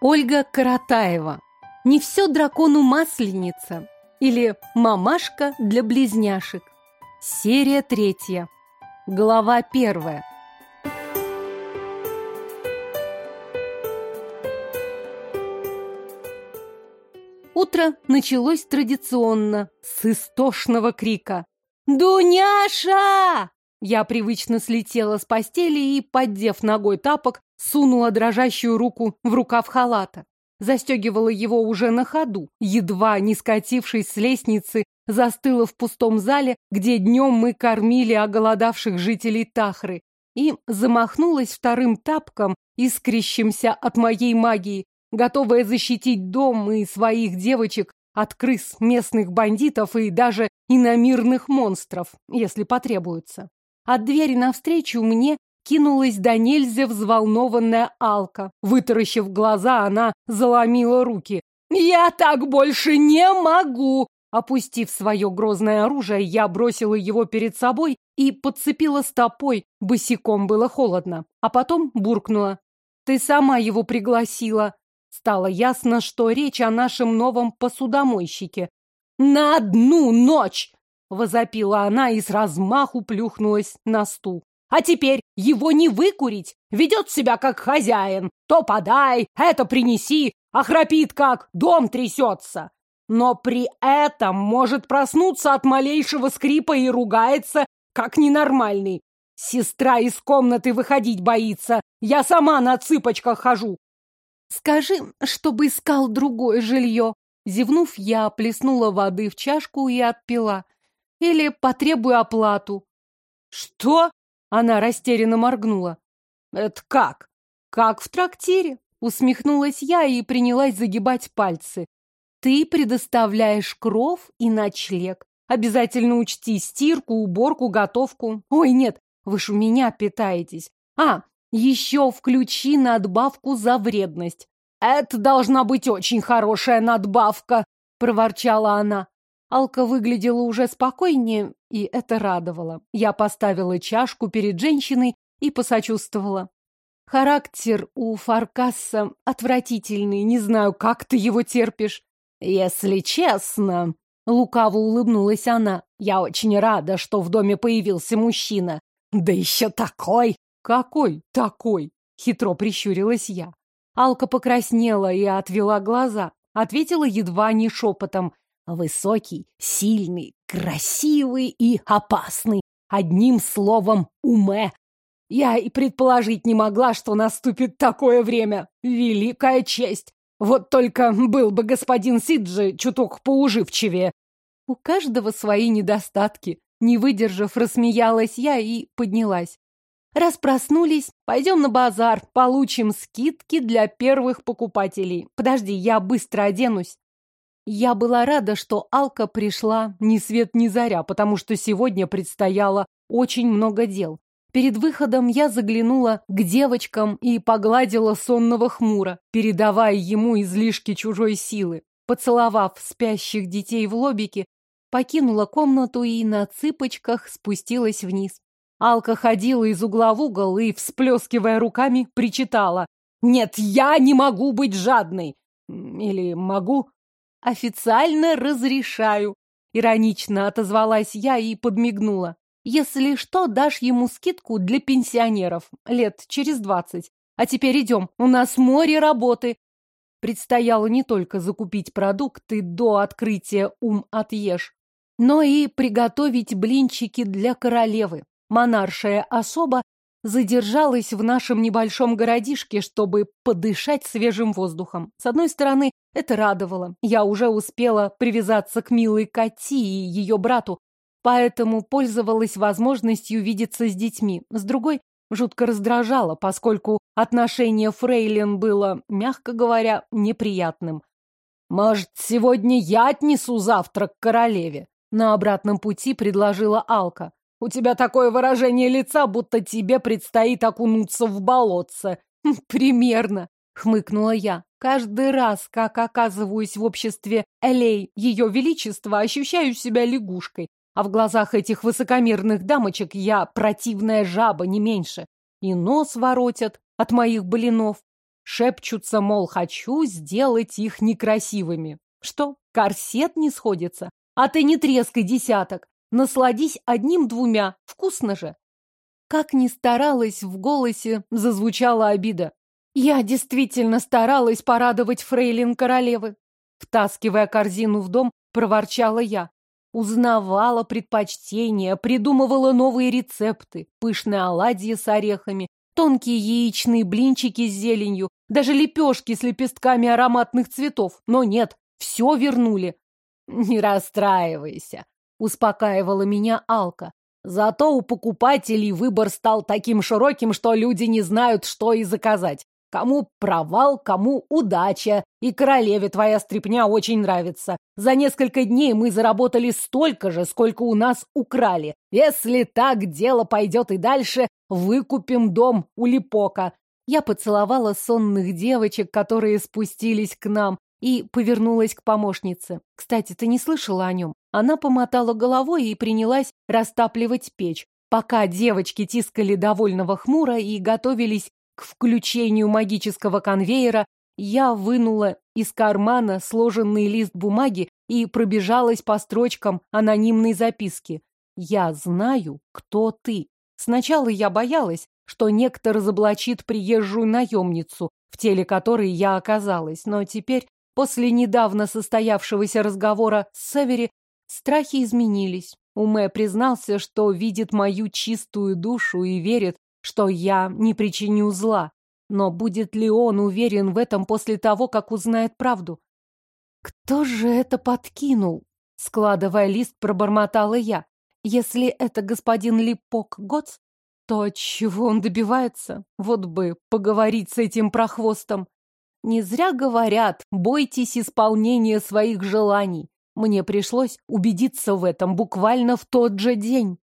Ольга Каратаева. Не все дракону масленица. Или мамашка для близняшек. Серия третья. Глава первая. Утро началось традиционно, с истошного крика. «Дуняша!» Я привычно слетела с постели и, поддев ногой тапок, сунула дрожащую руку в рукав халата. Застегивала его уже на ходу, едва не скатившись с лестницы, застыла в пустом зале, где днем мы кормили оголодавших жителей Тахры, и замахнулась вторым тапком, искрящимся от моей магии, готовая защитить дом и своих девочек от крыс, местных бандитов и даже иномирных монстров, если потребуется. От двери навстречу мне кинулась до нельзя взволнованная Алка. Вытаращив глаза, она заломила руки. «Я так больше не могу!» Опустив свое грозное оружие, я бросила его перед собой и подцепила стопой, босиком было холодно, а потом буркнула. «Ты сама его пригласила!» Стало ясно, что речь о нашем новом посудомойщике. «На одну ночь!» — возопила она и с размаху плюхнулась на стул. «А теперь его не выкурить! Ведет себя как хозяин! То подай, это принеси, а храпит как, дом трясется!» Но при этом может проснуться от малейшего скрипа и ругается, как ненормальный. Сестра из комнаты выходить боится. Я сама на цыпочках хожу. Скажи, чтобы искал другое жилье. Зевнув, я плеснула воды в чашку и отпила. Или потребую оплату. Что? Она растерянно моргнула. Это как? Как в трактире? Усмехнулась я и принялась загибать пальцы. Ты предоставляешь кров и ночлег. Обязательно учти стирку, уборку, готовку. Ой, нет, вы ж у меня питаетесь. А, еще включи надбавку за вредность. Это должна быть очень хорошая надбавка, проворчала она. Алка выглядела уже спокойнее, и это радовало. Я поставила чашку перед женщиной и посочувствовала. Характер у Фаркасса отвратительный, не знаю, как ты его терпишь. Если честно, лукаво улыбнулась она, я очень рада, что в доме появился мужчина. Да еще такой! Какой такой? Хитро прищурилась я. Алка покраснела и отвела глаза. Ответила едва не шепотом. Высокий, сильный, красивый и опасный. Одним словом, уме. Я и предположить не могла, что наступит такое время. Великая честь. Вот только был бы господин Сиджи чуток поуживчивее. У каждого свои недостатки. Не выдержав, рассмеялась я и поднялась. Раз проснулись, пойдем на базар, получим скидки для первых покупателей. Подожди, я быстро оденусь. Я была рада, что Алка пришла ни свет ни заря, потому что сегодня предстояло очень много дел. Перед выходом я заглянула к девочкам и погладила сонного хмура, передавая ему излишки чужой силы. Поцеловав спящих детей в лобике, покинула комнату и на цыпочках спустилась вниз. Алка ходила из угла в угол и, всплескивая руками, причитала. «Нет, я не могу быть жадной!» «Или могу?» «Официально разрешаю», — иронично отозвалась я и подмигнула. «Если что, дашь ему скидку для пенсионеров, лет через двадцать. А теперь идем, у нас море работы». Предстояло не только закупить продукты до открытия ум отъешь, но и приготовить блинчики для королевы. Монаршая особа задержалась в нашем небольшом городишке, чтобы подышать свежим воздухом. С одной стороны, это радовало. Я уже успела привязаться к милой Кати и ее брату, поэтому пользовалась возможностью видеться с детьми. С другой, жутко раздражало, поскольку отношение Фрейлин было, мягко говоря, неприятным. «Может, сегодня я отнесу завтрак королеве?» На обратном пути предложила Алка. У тебя такое выражение лица, будто тебе предстоит окунуться в болотце. Хм, примерно, хмыкнула я. Каждый раз, как оказываюсь в обществе Элей, ее величества, ощущаю себя лягушкой. А в глазах этих высокомерных дамочек я противная жаба, не меньше. И нос воротят от моих блинов. шепчутся, мол, хочу сделать их некрасивыми. Что, корсет не сходится? А ты не трескай десяток. Насладись одним-двумя. Вкусно же. Как ни старалась, в голосе зазвучала обида. Я действительно старалась порадовать фрейлин королевы. Втаскивая корзину в дом, проворчала я. Узнавала предпочтения, придумывала новые рецепты, пышные оладьи с орехами, тонкие яичные блинчики с зеленью, даже лепешки с лепестками ароматных цветов. Но нет, все вернули. Не расстраивайся, успокаивала меня Алка. Зато у покупателей выбор стал таким широким, что люди не знают, что и заказать. Кому провал, кому удача. И королеве твоя стряпня очень нравится. За несколько дней мы заработали столько же, сколько у нас украли. Если так дело пойдет и дальше, выкупим дом у Липока. Я поцеловала сонных девочек, которые спустились к нам, и повернулась к помощнице. Кстати, ты не слышала о нем? Она помотала головой и принялась растапливать печь. Пока девочки тискали довольного хмура и готовились к включению магического конвейера, я вынула из кармана сложенный лист бумаги и пробежалась по строчкам анонимной записки. «Я знаю, кто ты». Сначала я боялась, что некто разоблачит приезжую наемницу, в теле которой я оказалась, но теперь, после недавно состоявшегося разговора с Севери, страхи изменились. Уме признался, что видит мою чистую душу и верит, что я не причиню зла. Но будет ли он уверен в этом после того, как узнает правду? Кто же это подкинул? Складывая лист, пробормотала я. Если это господин Липок Гоц, то чего он добивается? Вот бы поговорить с этим прохвостом. Не зря говорят, бойтесь исполнения своих желаний. Мне пришлось убедиться в этом буквально в тот же день.